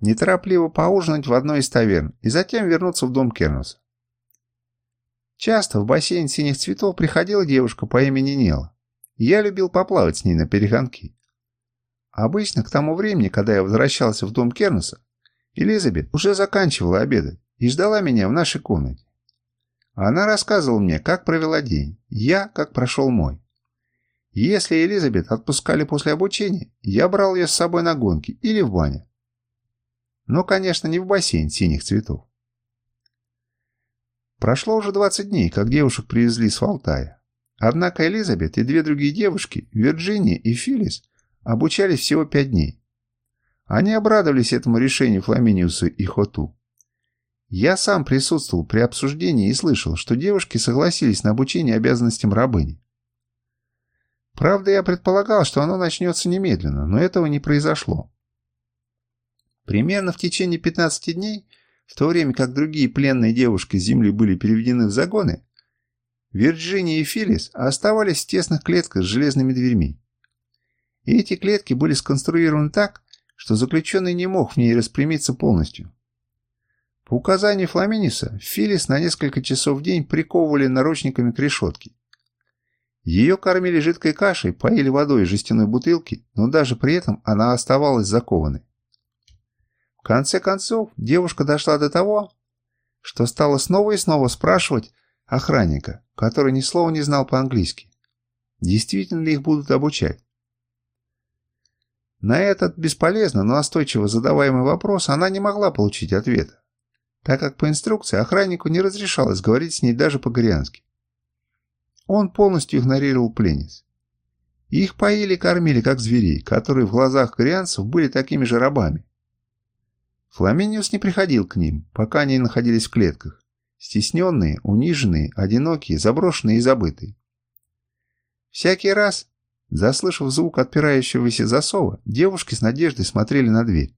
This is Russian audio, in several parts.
неторопливо поужинать в одной из таверн и затем вернуться в дом Кернуса. Часто в бассейн синих цветов приходила девушка по имени Нела. Я любил поплавать с ней на перегонки. Обычно к тому времени, когда я возвращался в дом Кернуса, Элизабет уже заканчивала обедать и ждала меня в нашей комнате. Она рассказывала мне, как провела день, я, как прошел мой. Если Элизабет отпускали после обучения, я брал ее с собой на гонки или в баню. Но, конечно, не в бассейн синих цветов. Прошло уже 20 дней, как девушек привезли с Алтая. Однако Элизабет и две другие девушки, Вирджиния и Филлис, обучались всего 5 дней. Они обрадовались этому решению Фламиниуса и Хоту. Я сам присутствовал при обсуждении и слышал, что девушки согласились на обучение обязанностям рабыни. Правда, я предполагал, что оно начнется немедленно, но этого не произошло. Примерно в течение 15 дней, в то время как другие пленные девушки с земли были переведены в загоны, Вирджиния и Филлис оставались в тесных клетках с железными дверьми. И эти клетки были сконструированы так, что заключенный не мог в ней распрямиться полностью. По указанию Фламиниса, Филлис на несколько часов в день приковывали наручниками к решетке. Ее кормили жидкой кашей, поили водой из жестяной бутылки, но даже при этом она оставалась закованной. В конце концов, девушка дошла до того, что стала снова и снова спрашивать охранника, который ни слова не знал по-английски, действительно ли их будут обучать. На этот бесполезно, но настойчиво задаваемый вопрос она не могла получить ответа так как по инструкции охраннику не разрешалось говорить с ней даже по-кориански. Он полностью игнорировал пленниц. Их поили и кормили, как зверей, которые в глазах корианцев были такими же рабами. Фламиниус не приходил к ним, пока они находились в клетках, стесненные, униженные, одинокие, заброшенные и забытые. Всякий раз, заслышав звук отпирающегося засова, девушки с надеждой смотрели на дверь.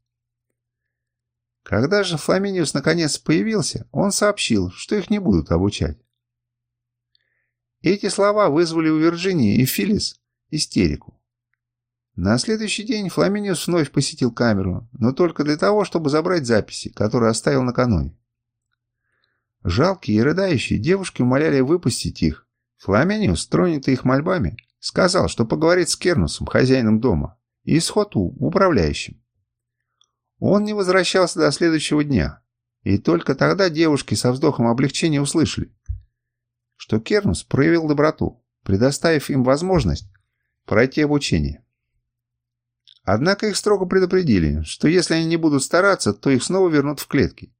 Когда же Фламиниус наконец появился, он сообщил, что их не будут обучать. Эти слова вызвали у Вирджинии и Филлис истерику. На следующий день Фламиниус вновь посетил камеру, но только для того, чтобы забрать записи, которые оставил накануне. Жалкие и рыдающие девушки умоляли выпустить их. Фламиниус, тронутый их мольбами, сказал, что поговорит с Кернусом, хозяином дома, и с Хоту, управляющим. Он не возвращался до следующего дня, и только тогда девушки со вздохом облегчения услышали, что Кернус проявил доброту, предоставив им возможность пройти обучение. Однако их строго предупредили, что если они не будут стараться, то их снова вернут в клетки.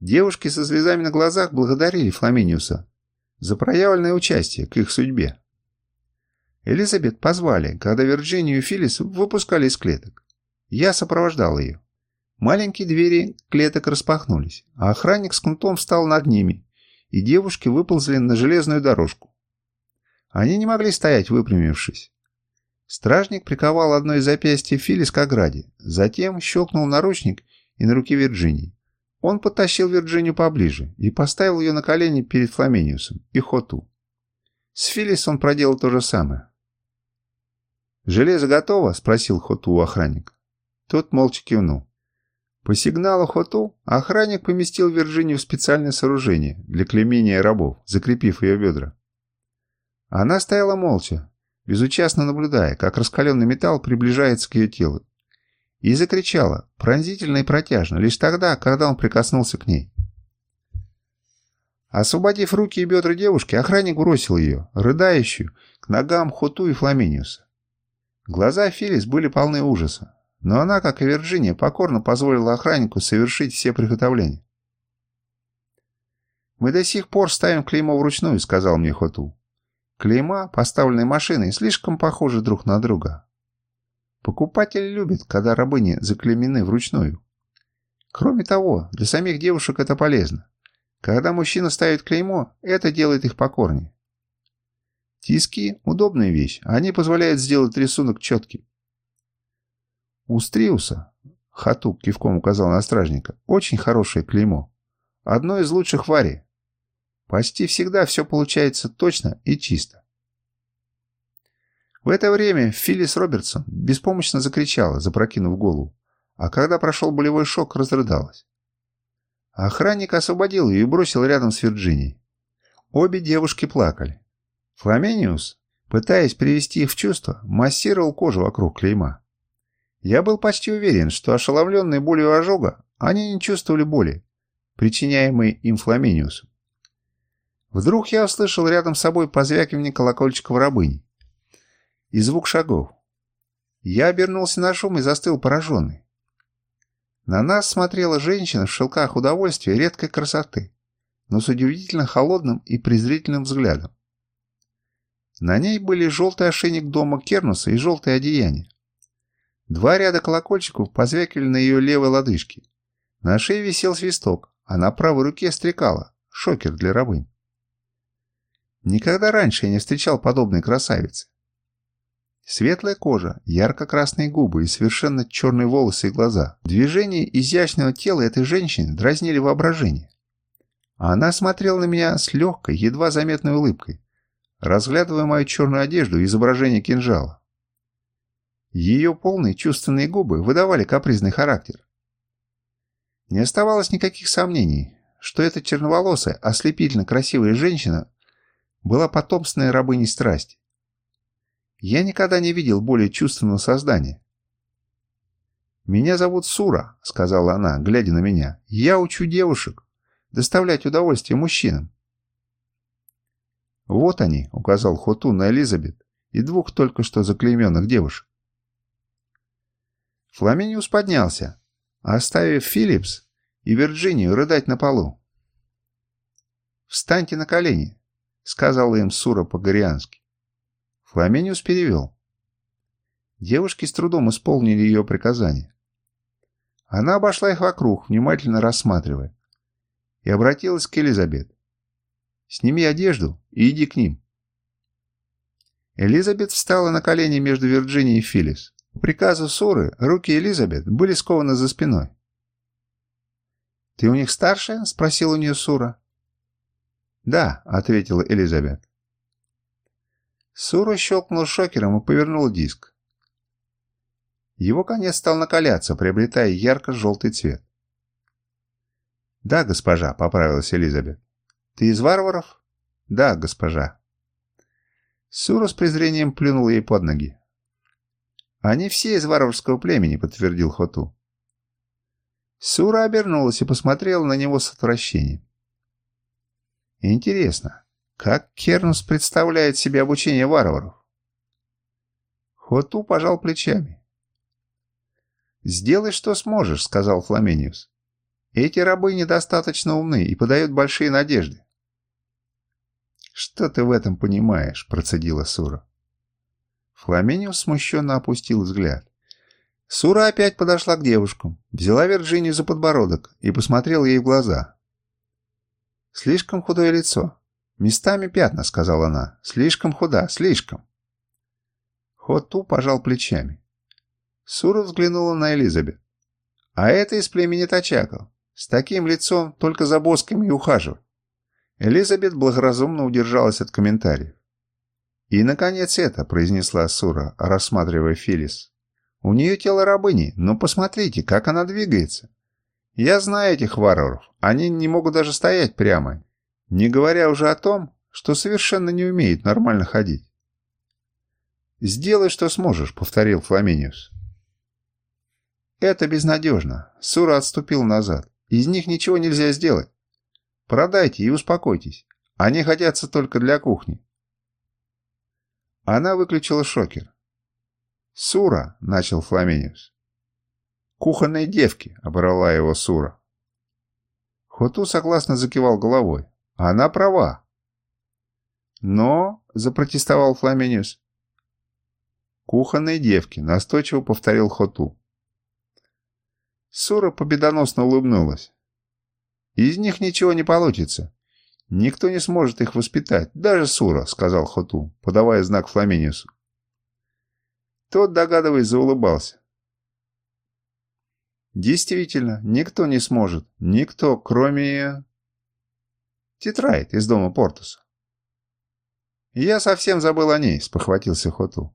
Девушки со слезами на глазах благодарили Фламиниуса за проявленное участие к их судьбе. Элизабет позвали, когда Вирджинию и Филлис выпускали из клеток. Я сопровождал ее. Маленькие двери клеток распахнулись, а охранник с кнутом встал над ними, и девушки выползли на железную дорожку. Они не могли стоять, выпрямившись. Стражник приковал одно из запястья Филлис к ограде, затем щелкнул наручник и на руке Вирджинии. Он подтащил Вирджинию поближе и поставил ее на колени перед Фламениусом и Хоту. С Филлис он проделал то же самое. «Железо готово?» – спросил Хоту у охранника. Тот молча кивнул. По сигналу Хоту охранник поместил Вирджинию в специальное сооружение для клемения рабов, закрепив ее бедра. Она стояла молча, безучастно наблюдая, как раскаленный металл приближается к ее телу, и закричала, пронзительно и протяжно, лишь тогда, когда он прикоснулся к ней. Освободив руки и бедра девушки, охранник бросил ее, рыдающую, к ногам Хоту и Фламиниуса. Глаза Филис были полны ужаса но она, как и Вирджиния, покорно позволила охраннику совершить все приготовления. «Мы до сих пор ставим клеймо вручную», — сказал мне Хоту. «Клейма, поставленные машиной, слишком похожи друг на друга. Покупатель любит, когда рабыни заклеймены вручную. Кроме того, для самих девушек это полезно. Когда мужчина ставит клеймо, это делает их покорнее. Тиски – удобная вещь, они позволяют сделать рисунок четким. У Стриуса, Хатук кивком указал на стражника, очень хорошее клеймо. Одно из лучших в Аре. Почти всегда все получается точно и чисто. В это время Филлис Робертсон беспомощно закричала, запрокинув голову. а когда прошел болевой шок, разрыдалась. Охранник освободил ее и бросил рядом с Вирджинией. Обе девушки плакали. Фламениус, пытаясь привести их в чувство, массировал кожу вокруг клейма. Я был почти уверен, что ошеломленные болью ожога, они не чувствовали боли, причиняемой им Фламениусом. Вдруг я услышал рядом с собой позвякивание колокольчика в рабыни и звук шагов. Я обернулся на шум и застыл пораженный. На нас смотрела женщина в шелках удовольствия редкой красоты, но с удивительно холодным и презрительным взглядом. На ней были желтый ошейник дома Кернуса и желтое одеяние. Два ряда колокольчиков позвякивали на ее левой лодыжке. На шее висел свисток, а на правой руке стрекала, шокер для рабынь. Никогда раньше я не встречал подобной красавицы. Светлая кожа, ярко-красные губы и совершенно черные волосы и глаза. Движения изящного тела этой женщины дразнили воображение. Она смотрела на меня с легкой, едва заметной улыбкой, разглядывая мою черную одежду и изображение кинжала. Ее полные чувственные губы выдавали капризный характер. Не оставалось никаких сомнений, что эта черноволосая, ослепительно красивая женщина была потомственной рабыней страсти. Я никогда не видел более чувственного создания. «Меня зовут Сура», — сказала она, глядя на меня. «Я учу девушек доставлять удовольствие мужчинам». «Вот они», — указал Хоту на Элизабет и двух только что заклейменных девушек. Фламиниус поднялся, оставив Филлипс и Вирджинию рыдать на полу. «Встаньте на колени», — сказала им Сура по-гориански. Фламениус перевел. Девушки с трудом исполнили ее приказание. Она обошла их вокруг, внимательно рассматривая, и обратилась к Элизабет. «Сними одежду и иди к ним». Элизабет встала на колени между Вирджинией и Филлис. По приказу Суры руки Элизабет были скованы за спиной. «Ты у них старшая?» — спросил у нее Сура. «Да», — ответила Элизабет. Сура щелкнул шокером и повернул диск. Его конец стал накаляться, приобретая ярко-желтый цвет. «Да, госпожа», — поправилась Элизабет. «Ты из варваров?» «Да, госпожа». Сура с презрением плюнул ей под ноги. «Они все из варварского племени», — подтвердил Хоту. Сура обернулась и посмотрела на него с отвращением. «Интересно, как Кернус представляет себе обучение варваров? Хоту пожал плечами. «Сделай, что сможешь», — сказал Фламениус. «Эти рабы недостаточно умны и подают большие надежды». «Что ты в этом понимаешь?» — процедила Сура. Фламениус смущенно опустил взгляд. Сура опять подошла к девушкам, взяла Вирджинию за подбородок и посмотрела ей в глаза. «Слишком худое лицо. «Местами пятна», — сказала она. «Слишком худа, слишком». Хоту пожал плечами. Сура взглянула на Элизабет. «А это из племени Тачаков. С таким лицом только за босками и ухаживать». Элизабет благоразумно удержалась от комментариев. «И, наконец, это», — произнесла Сура, рассматривая Филис. «У нее тело рабыни, но посмотрите, как она двигается. Я знаю этих варваров. Они не могут даже стоять прямо, не говоря уже о том, что совершенно не умеет нормально ходить. «Сделай, что сможешь», — повторил Фламиниус. «Это безнадежно». Сура отступил назад. «Из них ничего нельзя сделать. Продайте и успокойтесь. Они годятся только для кухни». Она выключила шокер. «Сура», — начал Фламиниус. «Кухонные девки», — оборвала его Сура. Хоту согласно закивал головой. Она права. Но, запротестовал Фламениус. Кухонные девки, настойчиво повторил Хоту. Сура победоносно улыбнулась. Из них ничего не получится. Никто не сможет их воспитать, даже Сура, сказал Хоту, подавая знак Фламениусу. Тот, догадываясь, заулыбался. Действительно, никто не сможет. Никто, кроме... Тетрадь из дома Портуса. «Я совсем забыл о ней», — спохватился Хоту.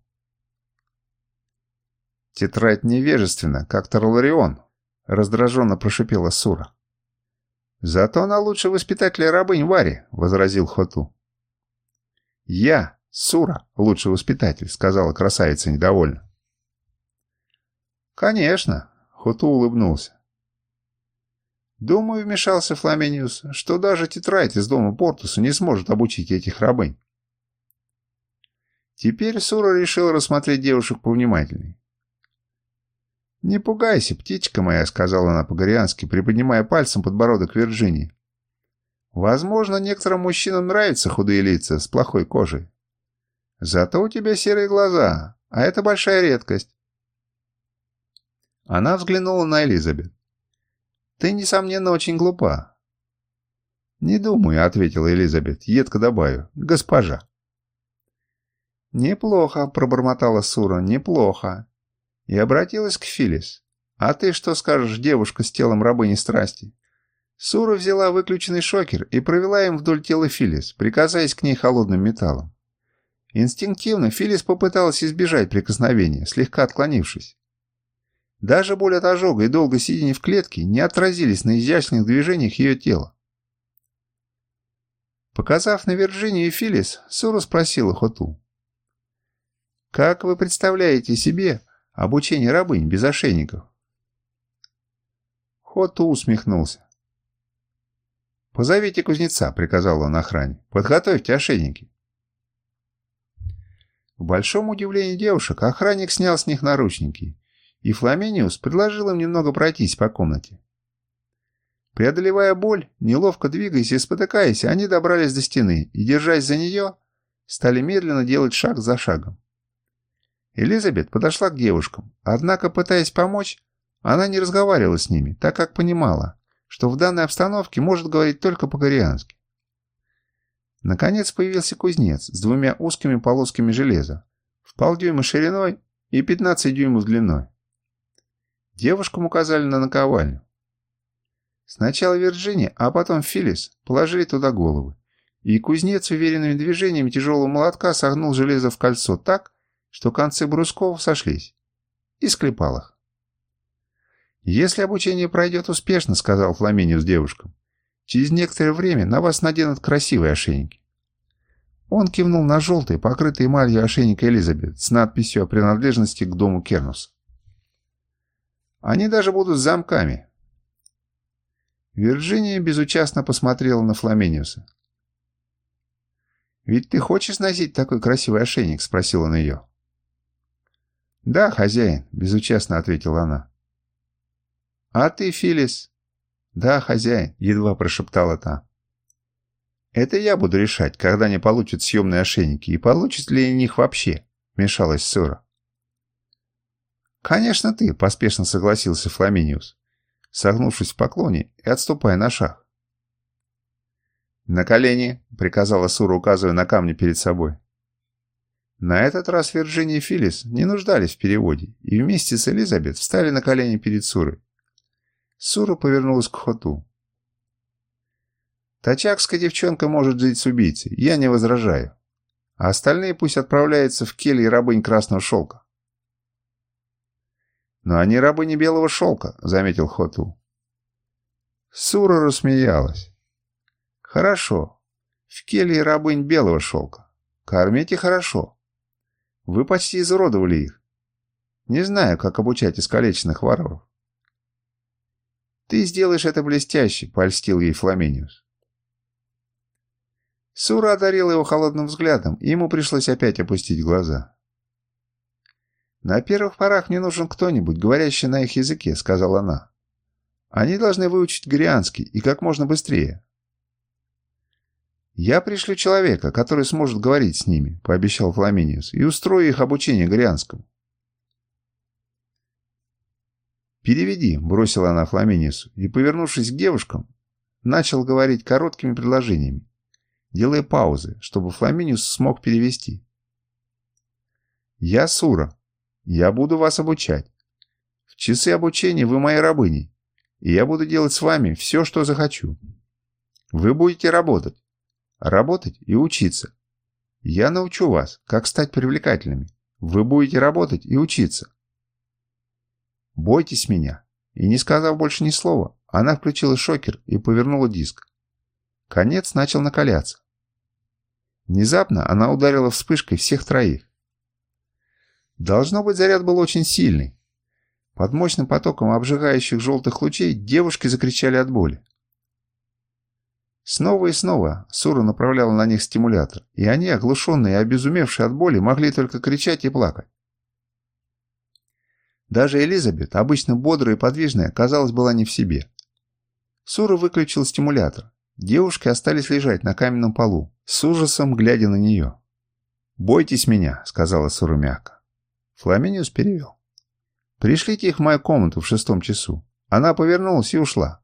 Тетрадь невежественна, как Тарларион, раздраженно прошипела Сура. Зато она лучше воспитателя рабынь Вари, возразил Хоту. Я, Сура, лучший воспитатель, сказала красавица недовольно. Конечно, Хоту улыбнулся. Думаю, вмешался Фламениус, что даже тетрадь из дома Портуса не сможет обучить этих рабынь. Теперь Сура решил рассмотреть девушек повнимательней. «Не пугайся, птичка моя», — сказала она по-гориански, приподнимая пальцем подбородок Вирджинии. «Возможно, некоторым мужчинам нравятся худые лица с плохой кожей. Зато у тебя серые глаза, а это большая редкость». Она взглянула на Элизабет. «Ты, несомненно, очень глупа». «Не думаю», — ответила Элизабет, едко добавив, «госпожа». «Неплохо», — пробормотала Сура, — «неплохо». И обратилась к Филис. «А ты что скажешь, девушка с телом рабыни страсти?» Сура взяла выключенный шокер и провела им вдоль тела Филис, прикасаясь к ней холодным металлом. Инстинктивно Филис попыталась избежать прикосновения, слегка отклонившись. Даже боль от ожога и долго сидения в клетке не отразились на изящных движениях ее тела. Показав на Вирджинию и Филис, Сура спросила Хоту. Как вы представляете себе обучение рабынь без ошейников? Хоту усмехнулся. «Позовите кузнеца», — приказал он охране. «Подготовьте ошейники». В большом удивлении девушек охранник снял с них наручники, и Фламениус предложил им немного пройтись по комнате. Преодолевая боль, неловко двигаясь и спотыкаясь, они добрались до стены и, держась за нее, стали медленно делать шаг за шагом. Элизабет подошла к девушкам, однако, пытаясь помочь, она не разговаривала с ними, так как понимала, что в данной обстановке может говорить только по-кориански. Наконец появился кузнец с двумя узкими полосками железа, в полдюйма шириной и 15 дюймов длиной. Девушкам указали на наковальню. Сначала Вирджиния, а потом Филлис положили туда головы, и кузнец уверенными движениями тяжелого молотка согнул железо в кольцо так, что концы брусков сошлись, и склепал их. «Если обучение пройдет успешно», — сказал Фламиниус девушкам, «через некоторое время на вас наденут красивые ошейники». Он кивнул на желтый, покрытый эмалью ошейник Элизабет с надписью о принадлежности к дому Кернус. «Они даже будут с замками». Вирджиния безучастно посмотрела на Фламиниуса. «Ведь ты хочешь носить такой красивый ошейник?» — спросил он ее. «Да, хозяин», — безучастно ответила она. «А ты, Филис?» «Да, хозяин», — едва прошептала та. «Это я буду решать, когда они получат съемные ошейники, и получат ли они их вообще», — вмешалась Сора. «Конечно ты», — поспешно согласился Фламиниус, согнувшись в поклоне и отступая на шаг. «На колени», — приказала Сура, указывая на камни перед собой. На этот раз Вирджиния и Филлис не нуждались в переводе и вместе с Элизабет встали на колени перед Сурой. Сура повернулась к Хоту. «Тачакская девчонка может жить с убийцей, я не возражаю. А остальные пусть отправляются в кельи рабынь красного шелка». «Но они рабыни белого шелка», — заметил Хоту. Сура рассмеялась. «Хорошо. В келье рабынь белого шелка. Кормите хорошо. Вы почти изуродовали их. Не знаю, как обучать искалеченных варваров. Ты сделаешь это блестяще, польстил ей Фламениус. Сура одарила его холодным взглядом, и ему пришлось опять опустить глаза. «На первых порах мне нужен кто-нибудь, говорящий на их языке», — сказала она. «Они должны выучить грианский, и как можно быстрее. «Я пришлю человека, который сможет говорить с ними», — пообещал Фламиниус, «и устрою их обучение Горианскому». «Переведи», — бросила она Фламиниусу, и, повернувшись к девушкам, начал говорить короткими предложениями, делая паузы, чтобы Фламиниус смог перевести. «Я Сура. Я буду вас обучать. В часы обучения вы мои рабыни, и я буду делать с вами все, что захочу. Вы будете работать, Работать и учиться. Я научу вас, как стать привлекательными. Вы будете работать и учиться. «Бойтесь меня!» И не сказав больше ни слова, она включила шокер и повернула диск. Конец начал накаляться. Внезапно она ударила вспышкой всех троих. Должно быть, заряд был очень сильный. Под мощным потоком обжигающих желтых лучей девушки закричали от боли. Снова и снова Сура направляла на них стимулятор, и они, оглушенные и обезумевшие от боли, могли только кричать и плакать. Даже Элизабет, обычно бодрая и подвижная, казалось, была не в себе. Сура выключил стимулятор. Девушки остались лежать на каменном полу, с ужасом глядя на нее. «Бойтесь меня», — сказала Сура мягко. Фламиниус перевел. «Пришлите их в мою комнату в шестом часу». Она повернулась и ушла,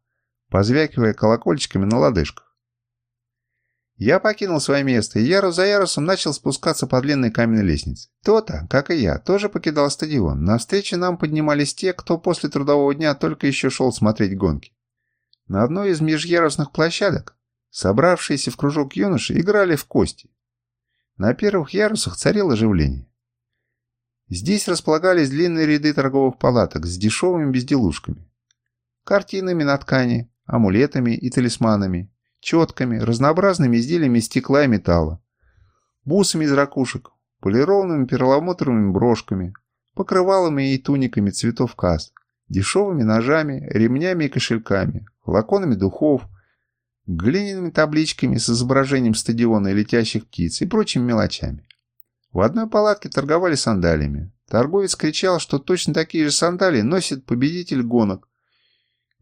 позвякивая колокольчиками на лодыжках. Я покинул свое место и ярус за ярусом начал спускаться по длинной каменной лестнице. Кто-то, как и я, тоже покидал стадион. На встрече нам поднимались те, кто после трудового дня только еще шел смотреть гонки. На одной из межярусных площадок собравшиеся в кружок юноши играли в кости. На первых ярусах царило оживление. Здесь располагались длинные ряды торговых палаток с дешевыми безделушками. Картинами на ткани, амулетами и талисманами, четками, разнообразными изделиями из стекла и металла, бусами из ракушек, полированными перламутровыми брошками, покрывалами и туниками цветов каст, дешевыми ножами, ремнями и кошельками, флаконами духов, глиняными табличками с изображением стадиона и летящих птиц и прочими мелочами. В одной палатке торговали сандалиями. Торговец кричал, что точно такие же сандалии носит победитель гонок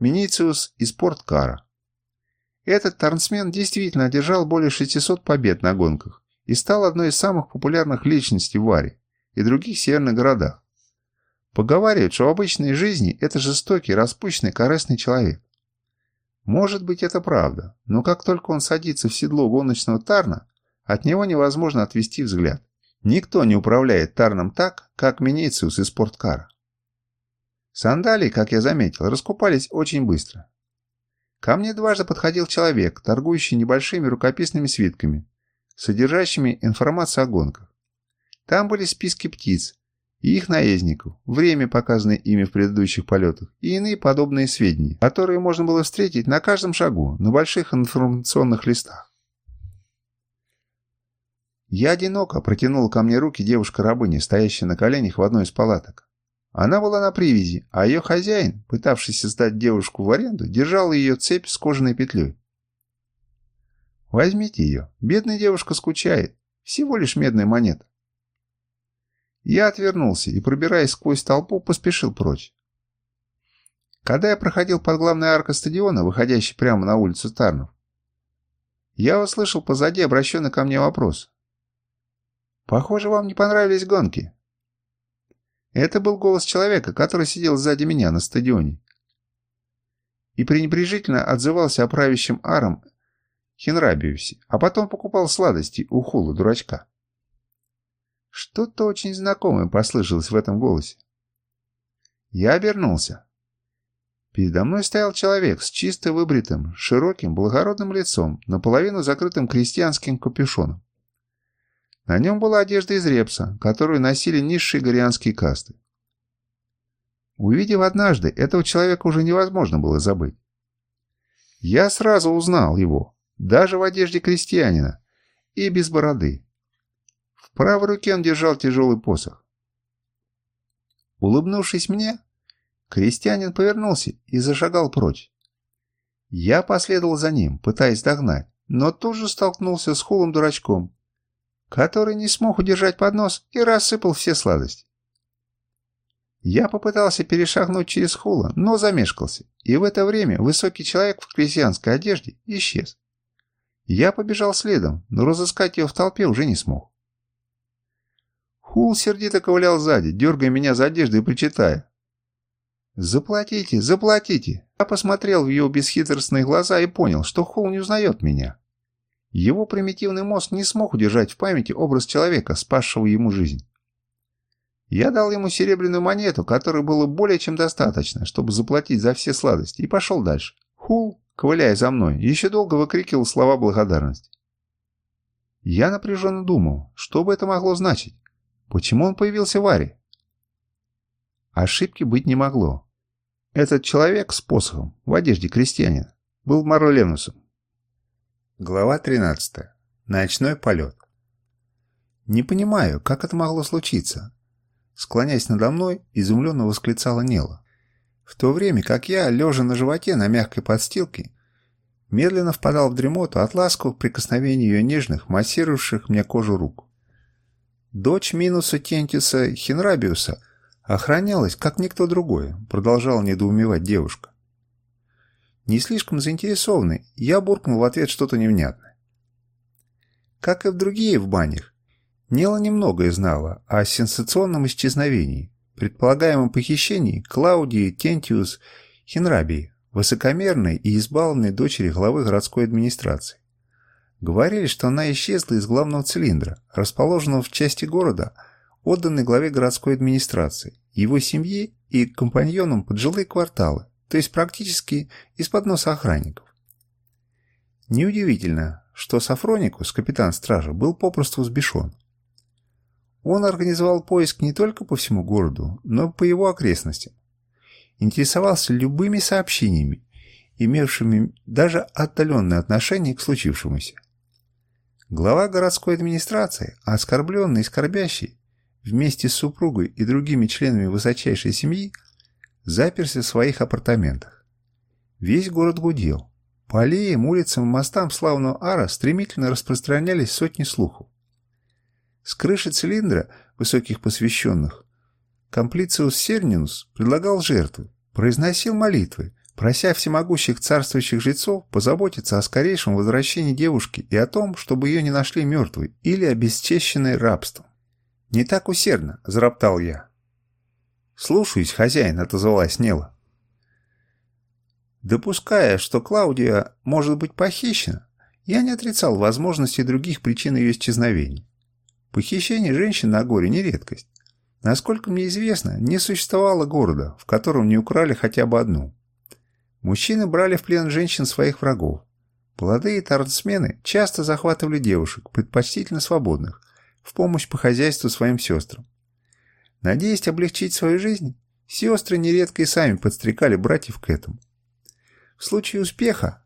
Минициус из Порткара. Этот торнсмен действительно одержал более 600 побед на гонках и стал одной из самых популярных личностей в Варе и других северных городах. Поговаривают, что в обычной жизни это жестокий, распущенный, корыстный человек. Может быть, это правда, но как только он садится в седло гоночного Тарна, от него невозможно отвести взгляд. Никто не управляет Тарном так, как Минициус из спорткара. Сандалии, как я заметил, раскупались очень быстро. Ко мне дважды подходил человек, торгующий небольшими рукописными свитками, содержащими информацию о гонках. Там были списки птиц и их наездников, время, показанное ими в предыдущих полетах, и иные подобные сведения, которые можно было встретить на каждом шагу на больших информационных листах. Я одиноко протянула ко мне руки девушка-рабыня, стоящая на коленях в одной из палаток. Она была на привязи, а ее хозяин, пытавшийся сдать девушку в аренду, держал ее цепь с кожаной петлей. «Возьмите ее. Бедная девушка скучает. Всего лишь медная монета». Я отвернулся и, пробираясь сквозь толпу, поспешил прочь. Когда я проходил под главной аркой стадиона, выходящей прямо на улицу Тарнов, я услышал позади обращенный ко мне вопрос. «Похоже, вам не понравились гонки». Это был голос человека, который сидел сзади меня на стадионе. И пренебрежительно отзывался о правящем Аром Хенрабиусе, а потом покупал сладости у Хула дурачка. Что-то очень знакомое послышалось в этом голосе. Я обернулся. Передо мной стоял человек с чисто выбритым, широким, благородным лицом, наполовину закрытым крестьянским капюшоном. На нем была одежда из репса, которую носили низшие горианские касты. Увидев однажды, этого человека уже невозможно было забыть. Я сразу узнал его, даже в одежде крестьянина, и без бороды. В правой руке он держал тяжелый посох. Улыбнувшись мне, крестьянин повернулся и зашагал прочь. Я последовал за ним, пытаясь догнать, но тут же столкнулся с хулым дурачком, который не смог удержать поднос и рассыпал все сладости. Я попытался перешагнуть через хула, но замешкался, и в это время высокий человек в крестьянской одежде исчез. Я побежал следом, но разыскать его в толпе уже не смог. Хул сердито ковылял сзади, дергая меня за одежду и причитая. «Заплатите, заплатите!» Я посмотрел в его бесхитростные глаза и понял, что Хул не узнает меня. Его примитивный мозг не смог удержать в памяти образ человека, спасшего ему жизнь. Я дал ему серебряную монету, которой было более чем достаточно, чтобы заплатить за все сладости, и пошел дальше. Хул, ковыляя за мной, еще долго выкрикивал слова благодарности. Я напряженно думал, что бы это могло значить? Почему он появился в Аре? Ошибки быть не могло. Этот человек с посохом в одежде крестьянина был Марленусом. Глава 13. Ночной полет. «Не понимаю, как это могло случиться?» Склоняясь надо мной, изумленно восклицала Нела. В то время как я, лежа на животе на мягкой подстилке, медленно впадал в дремоту от ласковых прикосновений ее нежных, массирующих мне кожу рук. Дочь Минуса Тентиса Хинрабиуса охранялась, как никто другой, продолжала недоумевать девушка. Не слишком заинтересованный, я буркнул в ответ что-то невнятное. Как и в другие в банях, Нела немногое знала о сенсационном исчезновении, предполагаемом похищении Клаудии Тентиус Хинрабии, высокомерной и избалованной дочери главы городской администрации. Говорили, что она исчезла из главного цилиндра, расположенного в части города, отданной главе городской администрации, его семье и компаньонам под жилые кварталы, то есть практически из-под носа охранников. Неудивительно, что Сафроникус, капитан стражи, был попросту взбешен. Он организовал поиск не только по всему городу, но и по его окрестностям. Интересовался любыми сообщениями, имевшими даже отдаленное отношение к случившемуся. Глава городской администрации, оскорбленный и скорбящий, вместе с супругой и другими членами высочайшей семьи, заперся в своих апартаментах. Весь город гудел. По аллеям, улицам и мостам славного Ара стремительно распространялись сотни слухов. С крыши цилиндра высоких посвященных Комплициус Сернинус предлагал жертвы, произносил молитвы, прося всемогущих царствующих жрецов позаботиться о скорейшем возвращении девушки и о том, чтобы ее не нашли мертвой или обесчещенной рабством. «Не так усердно», — зароптал я. «Слушаюсь, хозяин», — отозвалась Нела. Допуская, что Клаудия может быть похищена, я не отрицал возможности других причин ее исчезновения. Похищение женщин на горе не редкость. Насколько мне известно, не существовало города, в котором не украли хотя бы одну. Мужчины брали в плен женщин своих врагов. Молодые тарцмены часто захватывали девушек, предпочтительно свободных, в помощь по хозяйству своим сестрам. Надеясь облегчить свою жизнь, сестры нередко и сами подстрекали братьев к этому. В случае успеха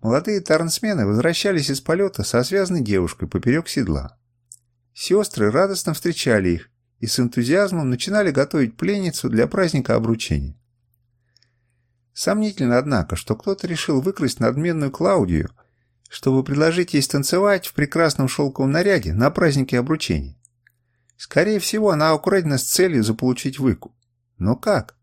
молодые тарнсмены возвращались из полета со связанной девушкой поперек седла. Сестры радостно встречали их и с энтузиазмом начинали готовить пленницу для праздника обручения. Сомнительно, однако, что кто-то решил выкрасть надменную Клаудию, чтобы предложить ей станцевать в прекрасном шелковом наряде на празднике обручения. Скорее всего, она украдена с целью заполучить выкуп. Но как?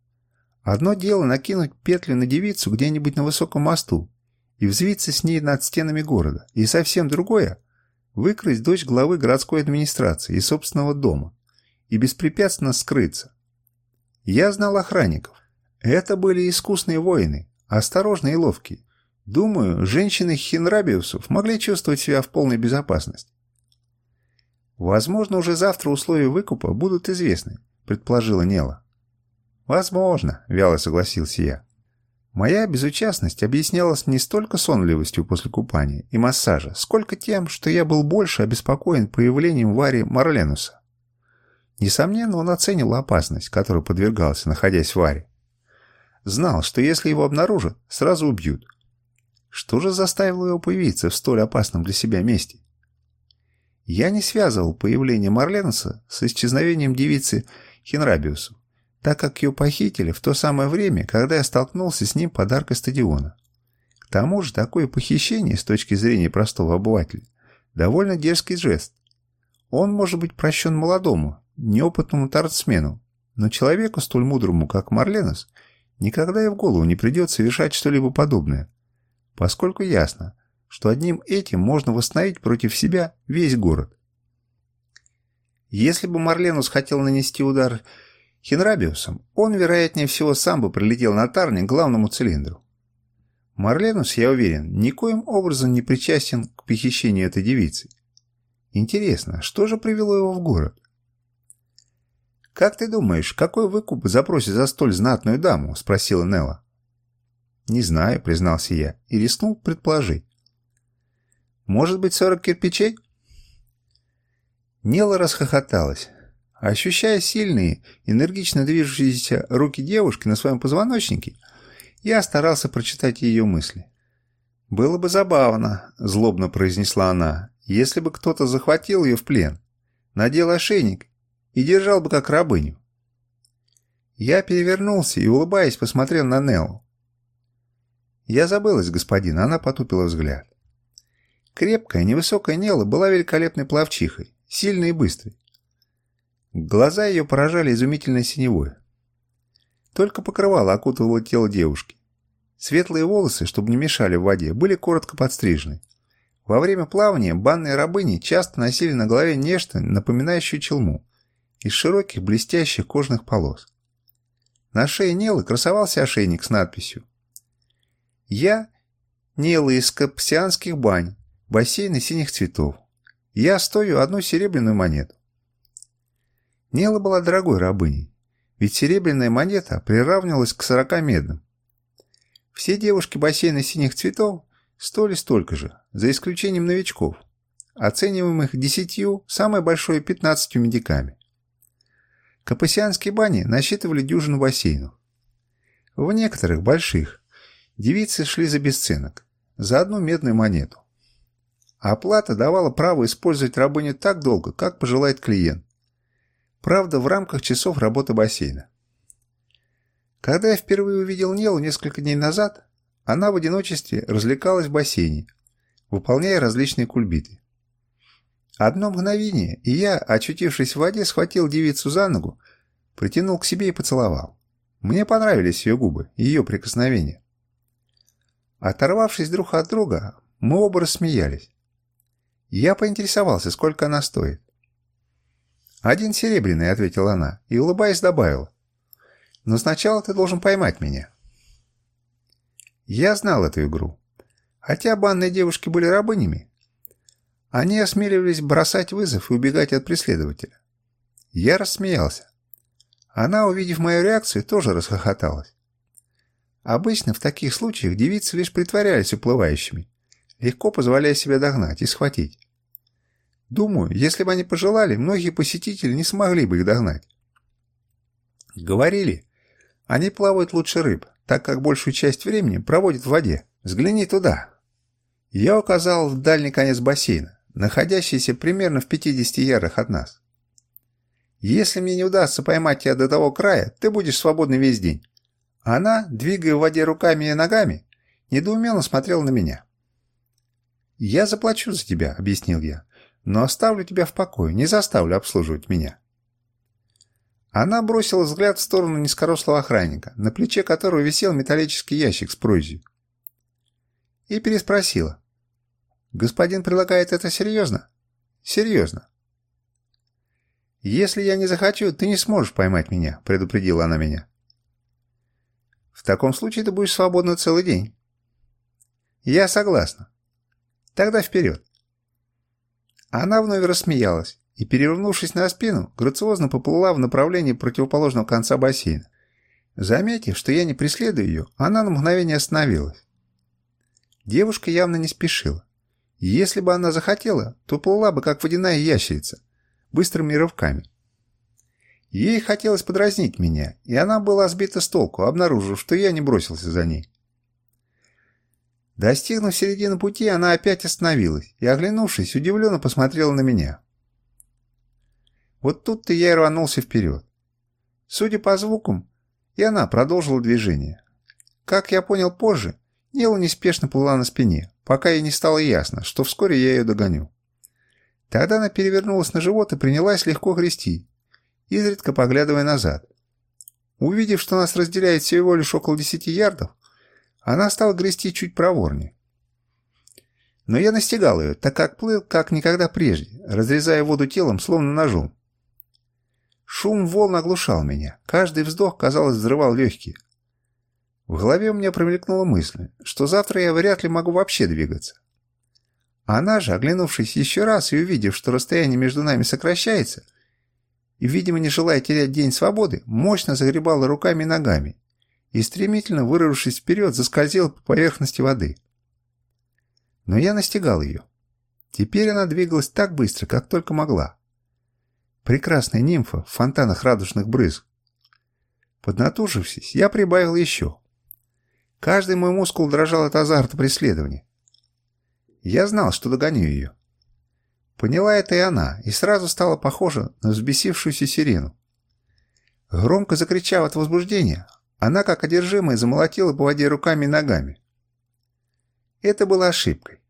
Одно дело накинуть петлю на девицу где-нибудь на высоком мосту и взвиться с ней над стенами города, и совсем другое выкрасть дочь главы городской администрации из собственного дома и беспрепятственно скрыться. Я знал охранников. Это были искусные воины, осторожные и ловкие. Думаю, женщины Хинрабиусов могли чувствовать себя в полной безопасности. «Возможно, уже завтра условия выкупа будут известны», — предположила Нела. «Возможно», — вяло согласился я. Моя безучастность объяснялась не столько сонливостью после купания и массажа, сколько тем, что я был больше обеспокоен появлением Вари Марленуса. Несомненно, он оценил опасность, которой подвергался, находясь в Варе. Знал, что если его обнаружат, сразу убьют. Что же заставило его появиться в столь опасном для себя месте? Я не связывал появление Марленуса с исчезновением девицы Хинрабиусу так как ее похитили в то самое время, когда я столкнулся с ним под аркой стадиона. К тому же такое похищение с точки зрения простого обывателя довольно дерзкий жест. Он может быть прощен молодому, неопытному торцмену, но человеку столь мудрому, как Марленос, никогда и в голову не придет совершать что-либо подобное, поскольку ясно, что одним этим можно восстановить против себя весь город. Если бы Марленус хотел нанести удар Хенрабиусом, он, вероятнее всего, сам бы прилетел на Тарне к главному цилиндру. Марленус, я уверен, никоим образом не причастен к похищению этой девицы. Интересно, что же привело его в город? «Как ты думаешь, какой выкуп запросит за столь знатную даму?» – спросила Нелла. «Не знаю», – признался я, и рискнул предположить. «Может быть, сорок кирпичей?» Нелла расхохоталась. Ощущая сильные, энергично движущиеся руки девушки на своем позвоночнике, я старался прочитать ее мысли. «Было бы забавно», — злобно произнесла она, «если бы кто-то захватил ее в плен, надел ошейник и держал бы как рабыню». Я перевернулся и, улыбаясь, посмотрел на Неллу. «Я забылась, господин», — она потупила взгляд. Крепкая, невысокая Нелла была великолепной плавчихой, сильной и быстрой. Глаза ее поражали изумительной синевой. Только покрывало окутывало тело девушки. Светлые волосы, чтобы не мешали в воде, были коротко подстрижены. Во время плавания банные рабыни часто носили на голове нечто, напоминающее челму, из широких блестящих кожных полос. На шее Нелы красовался ошейник с надписью «Я Нела из Капсианских бань, бассейна синих цветов. Я стою одну серебряную монету». Нела была дорогой рабыней, ведь серебряная монета приравнивалась к 40 медным. Все девушки бассейна синих цветов стоили столько же, за исключением новичков, оцениваемых десятью, самой большой 15 медиками. Капасианские бани насчитывали дюжину бассейнов. В некоторых, больших, девицы шли за бесценок, за одну медную монету. Оплата давала право использовать рабыню так долго, как пожелает клиент, Правда, в рамках часов работы бассейна. Когда я впервые увидел Нелу несколько дней назад, она в одиночестве развлекалась в бассейне, выполняя различные кульбиты. Одно мгновение, и я, очутившись в воде, схватил девицу за ногу, притянул к себе и поцеловал. Мне понравились ее губы, ее прикосновения. Оторвавшись друг от друга, мы оба рассмеялись. Я поинтересовался, сколько она стоит. «Один серебряный», — ответила она, и, улыбаясь, добавила. «Но сначала ты должен поймать меня». Я знал эту игру. Хотя банные девушки были рабынями, они осмеливались бросать вызов и убегать от преследователя. Я рассмеялся. Она, увидев мою реакцию, тоже расхохоталась. Обычно в таких случаях девицы лишь притворялись уплывающими, легко позволяя себя догнать и схватить. Думаю, если бы они пожелали, многие посетители не смогли бы их догнать. Говорили, они плавают лучше рыб, так как большую часть времени проводят в воде. Взгляни туда. Я указал в дальний конец бассейна, находящийся примерно в 50 ярдах от нас. Если мне не удастся поймать тебя до того края, ты будешь свободны весь день. Она, двигая в воде руками и ногами, недоуменно смотрела на меня. «Я заплачу за тебя», — объяснил я но оставлю тебя в покое, не заставлю обслуживать меня». Она бросила взгляд в сторону низкорослого охранника, на плече которого висел металлический ящик с прозью. И переспросила. «Господин предлагает это серьезно?» «Серьезно». «Если я не захочу, ты не сможешь поймать меня», — предупредила она меня. «В таком случае ты будешь свободна целый день». «Я согласна. Тогда вперед». Она вновь рассмеялась и, перевернувшись на спину, грациозно поплыла в направлении противоположного конца бассейна. Заметив, что я не преследую ее, она на мгновение остановилась. Девушка явно не спешила. Если бы она захотела, то плыла бы, как водяная ящерица, быстрыми рывками. Ей хотелось подразнить меня, и она была сбита с толку, обнаружив, что я не бросился за ней. Достигнув середины пути, она опять остановилась и, оглянувшись, удивленно посмотрела на меня. Вот тут-то я и рванулся вперед. Судя по звукам, и она продолжила движение. Как я понял позже, Нела неспешно плыла на спине, пока ей не стало ясно, что вскоре я ее догоню. Тогда она перевернулась на живот и принялась легко грести, изредка поглядывая назад. Увидев, что нас разделяет всего лишь около десяти ярдов, она стала грести чуть проворнее. Но я настигал ее, так как плыл, как никогда прежде, разрезая воду телом, словно ножом. Шум волн оглушал меня. Каждый вздох, казалось, взрывал легкие. В голове у меня промелькнула мысль, что завтра я вряд ли могу вообще двигаться. Она же, оглянувшись еще раз и увидев, что расстояние между нами сокращается, и, видимо, не желая терять день свободы, мощно загребала руками и ногами, и, стремительно вырвавшись вперед, заскользил по поверхности воды. Но я настигал ее. Теперь она двигалась так быстро, как только могла. Прекрасная нимфа в фонтанах радужных брызг. Поднатужившись, я прибавил еще. Каждый мой мускул дрожал от азарта преследования. Я знал, что догоню ее. Поняла это и она, и сразу стала похожа на взбесившуюся сирену. Громко закричав от возбуждения, она, как одержимая, замолотила по воде руками и ногами. Это было ошибкой.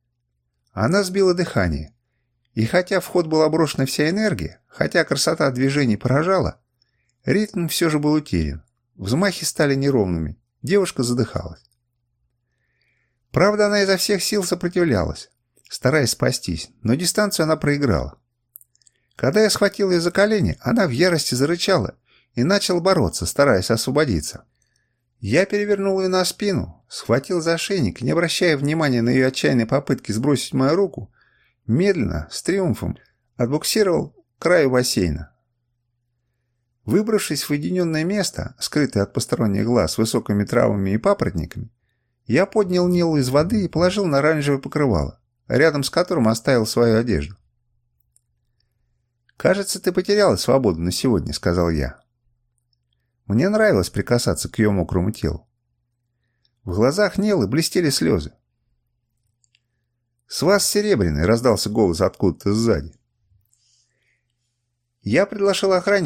Она сбила дыхание, и хотя в ход была брошена вся энергия, хотя красота движений поражала, ритм все же был утерян. Взмахи стали неровными, девушка задыхалась. Правда, она изо всех сил сопротивлялась, стараясь спастись, но дистанцию она проиграла. Когда я схватил ее за колени, она в ярости зарычала и начал бороться, стараясь освободиться. Я перевернул ее на спину, схватил за шейник, не обращая внимания на ее отчаянные попытки сбросить мою руку, медленно, с триумфом, отбуксировал к краю бассейна. Выбравшись в уединенное место, скрытое от посторонних глаз высокими травами и папоротниками, я поднял Нилу из воды и положил на оранжевое покрывало, рядом с которым оставил свою одежду. «Кажется, ты потеряла свободу на сегодня», — сказал я. Мне нравилось прикасаться к ее мокрому телу. В глазах Нелы блестели слезы. «С вас серебряный!» — раздался голос откуда-то сзади. Я предложил охраннику